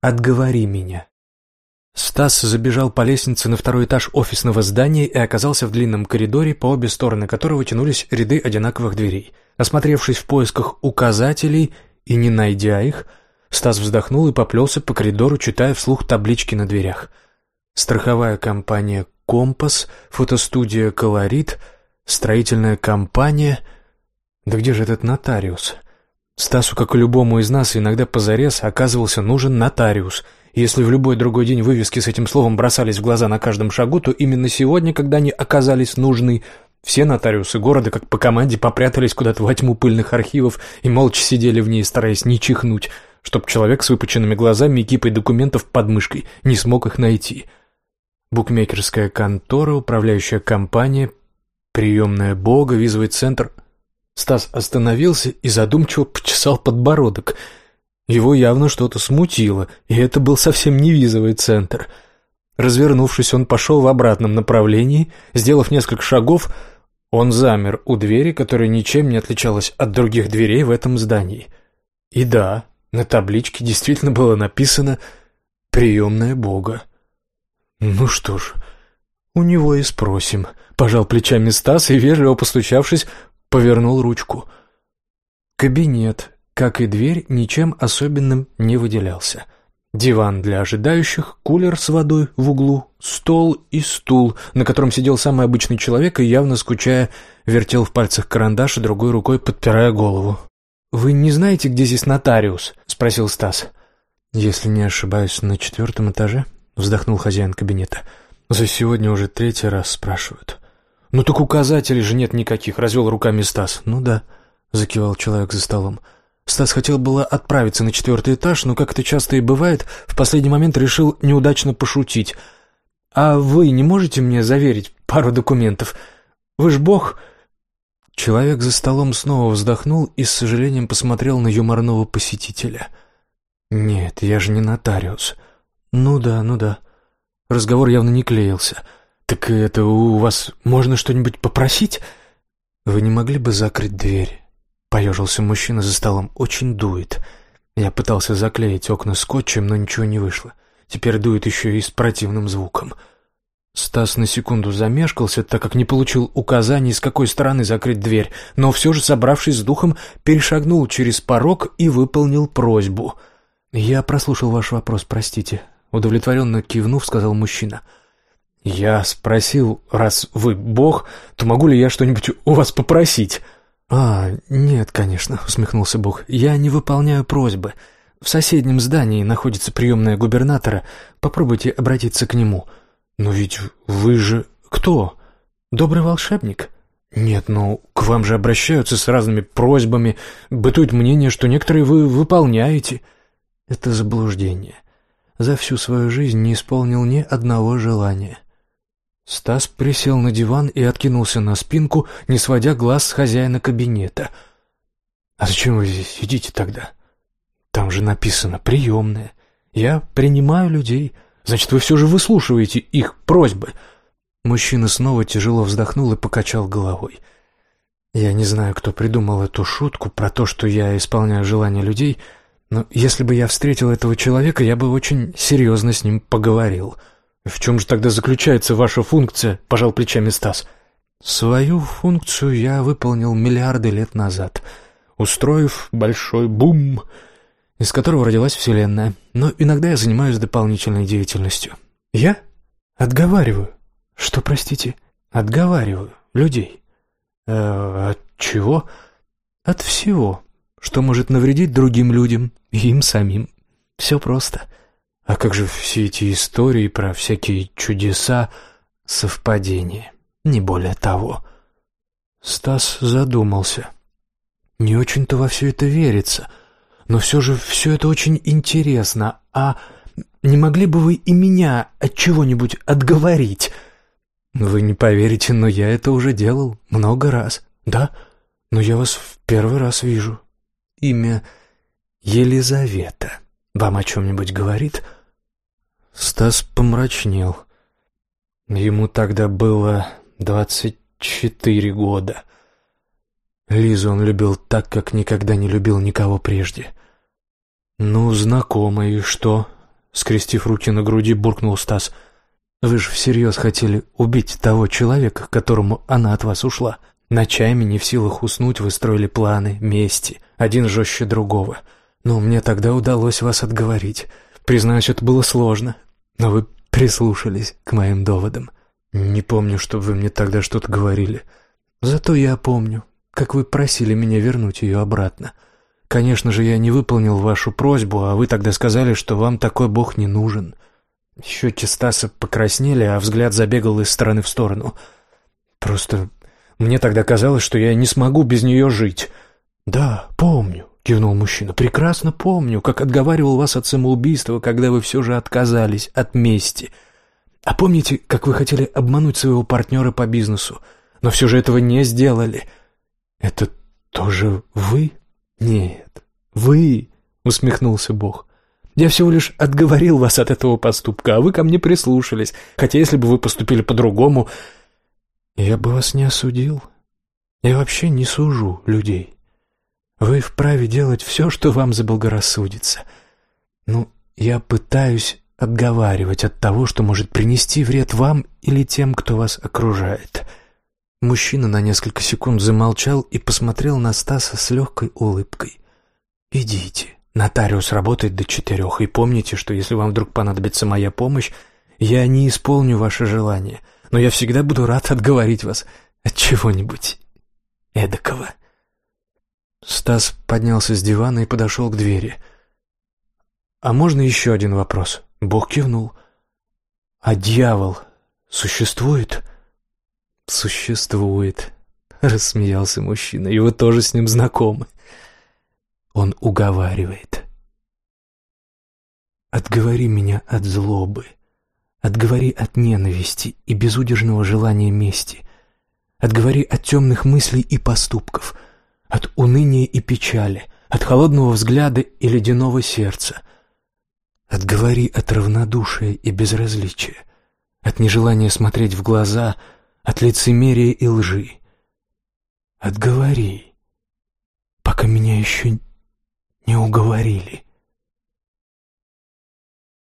Отговори меня». Стас забежал по лестнице на второй этаж офисного здания и оказался в длинном коридоре, по обе стороны которого тянулись ряды одинаковых дверей. Осмотревшись в поисках указателей и не найдя их, Стас вздохнул и поплелся по коридору, читая вслух таблички на дверях. Страховая компания «Компас», фотостудия «Колорит», строительная компания... Да где же этот нотариус? Стасу, как и любому из нас, иногда позарез оказывался нужен нотариус. Если в любой другой день вывески с этим словом бросались в глаза на каждом шагу, то именно сегодня, когда они оказались нужны, все нотариусы города, как по команде, попрятались куда-то во тьму пыльных архивов и молча сидели в ней, стараясь не чихнуть, чтоб человек с выпученными глазами и кипой документов под мышкой не смог их найти. Букмекерская контора, управляющая компания, приемная бога, визовый центр — Стас остановился и задумчиво почесал подбородок. Его явно что-то смутило, и это был совсем не визовый центр. Развернувшись, он пошел в обратном направлении, сделав несколько шагов, он замер у двери, которая ничем не отличалась от других дверей в этом здании. И да, на табличке действительно было написано «Приемная Бога». Ну что ж, у него и спросим. Пожал плечами Стас и, вежливо постучавшись, повернул ручку. Кабинет, как и дверь, ничем особенным не выделялся. Диван для ожидающих, кулер с водой в углу, стол и стул, на котором сидел самый обычный человек и, явно скучая, вертел в пальцах карандаш и другой рукой подпирая голову. «Вы не знаете, где здесь нотариус?» — спросил Стас. «Если не ошибаюсь, на четвертом этаже?» — вздохнул хозяин кабинета. «За сегодня уже третий раз спрашивают». «Ну так указателей же нет никаких», — развел руками Стас. «Ну да», — закивал человек за столом. Стас хотел было отправиться на четвертый этаж, но, как это часто и бывает, в последний момент решил неудачно пошутить. «А вы не можете мне заверить пару документов? Вы ж бог...» Человек за столом снова вздохнул и с сожалением посмотрел на юморного посетителя. «Нет, я же не нотариус». «Ну да, ну да». Разговор явно не клеился. «Так это у вас можно что-нибудь попросить?» «Вы не могли бы закрыть дверь?» Поежился мужчина за столом. «Очень дует». Я пытался заклеить окна скотчем, но ничего не вышло. Теперь дует еще и с противным звуком. Стас на секунду замешкался, так как не получил указаний, с какой стороны закрыть дверь, но все же, собравшись с духом, перешагнул через порог и выполнил просьбу. «Я прослушал ваш вопрос, простите», — удовлетворенно кивнув, сказал мужчина. — «Я спросил, раз вы бог, то могу ли я что-нибудь у вас попросить?» «А, нет, конечно», — усмехнулся бог. «Я не выполняю просьбы. В соседнем здании находится приемная губернатора. Попробуйте обратиться к нему». «Но ведь вы же... кто? Добрый волшебник?» «Нет, ну, к вам же обращаются с разными просьбами. Бытует мнение, что некоторые вы выполняете». «Это заблуждение. За всю свою жизнь не исполнил ни одного желания». Стас присел на диван и откинулся на спинку, не сводя глаз с хозяина кабинета. «А зачем вы здесь сидите тогда? Там же написано «приемная». Я принимаю людей. Значит, вы все же выслушиваете их просьбы». Мужчина снова тяжело вздохнул и покачал головой. «Я не знаю, кто придумал эту шутку про то, что я исполняю желания людей, но если бы я встретил этого человека, я бы очень серьезно с ним поговорил». «В чем же тогда заключается ваша функция?» – пожал плечами Стас. «Свою функцию я выполнил миллиарды лет назад, устроив большой бум, из которого родилась Вселенная. Но иногда я занимаюсь дополнительной деятельностью. Я отговариваю. Что, простите? Отговариваю людей. Э, от чего? От всего, что может навредить другим людям и им самим. Все просто». А как же все эти истории про всякие чудеса, совпадения, не более того? Стас задумался. Не очень-то во все это верится, но все же все это очень интересно. А не могли бы вы и меня от чего-нибудь отговорить? Вы не поверите, но я это уже делал много раз. Да, но я вас в первый раз вижу. Имя Елизавета вам о чем-нибудь говорит?» Стас помрачнел. Ему тогда было двадцать четыре года. Лизу он любил так, как никогда не любил никого прежде. «Ну, знакомый, что?» — скрестив руки на груди, буркнул Стас. «Вы же всерьез хотели убить того человека, которому она от вас ушла. Ночами не в силах уснуть вы строили планы, мести, один жестче другого. Но мне тогда удалось вас отговорить. Признаюсь, это было сложно, но вы прислушались к моим доводам. Не помню, чтобы вы мне тогда что-то говорили. Зато я помню, как вы просили меня вернуть ее обратно. Конечно же, я не выполнил вашу просьбу, а вы тогда сказали, что вам такой бог не нужен. Щеки Стаса покраснели, а взгляд забегал из стороны в сторону. Просто мне тогда казалось, что я не смогу без нее жить. Да, помню, кивнул мужчина. Прекрасно помню, как отговаривал вас от самоубийства, когда вы все же отказались от мести. А помните, как вы хотели обмануть своего партнера по бизнесу, но все же этого не сделали? Это тоже вы? «Нет, вы...» — усмехнулся Бог. «Я всего лишь отговорил вас от этого поступка, а вы ко мне прислушались, хотя если бы вы поступили по-другому, я бы вас не осудил. Я вообще не сужу людей. Вы вправе делать все, что вам заблагорассудится. Ну, я пытаюсь отговаривать от того, что может принести вред вам или тем, кто вас окружает». Мужчина на несколько секунд замолчал и посмотрел на Стаса с легкой улыбкой. «Идите. Нотариус работает до четырех, и помните, что если вам вдруг понадобится моя помощь, я не исполню ваше желание, но я всегда буду рад отговорить вас от чего-нибудь эдакого». Стас поднялся с дивана и подошел к двери. «А можно еще один вопрос?» Бог кивнул. «А дьявол существует?» «Существует», — рассмеялся мужчина, — «и вы тоже с ним знакомы». Он уговаривает. «Отговори меня от злобы, отговори от ненависти и безудержного желания мести, отговори от темных мыслей и поступков, от уныния и печали, от холодного взгляда и ледяного сердца». Отговори от равнодушия и безразличия, от нежелания смотреть в глаза — от лицемерия и лжи. Отговори, пока меня еще не уговорили.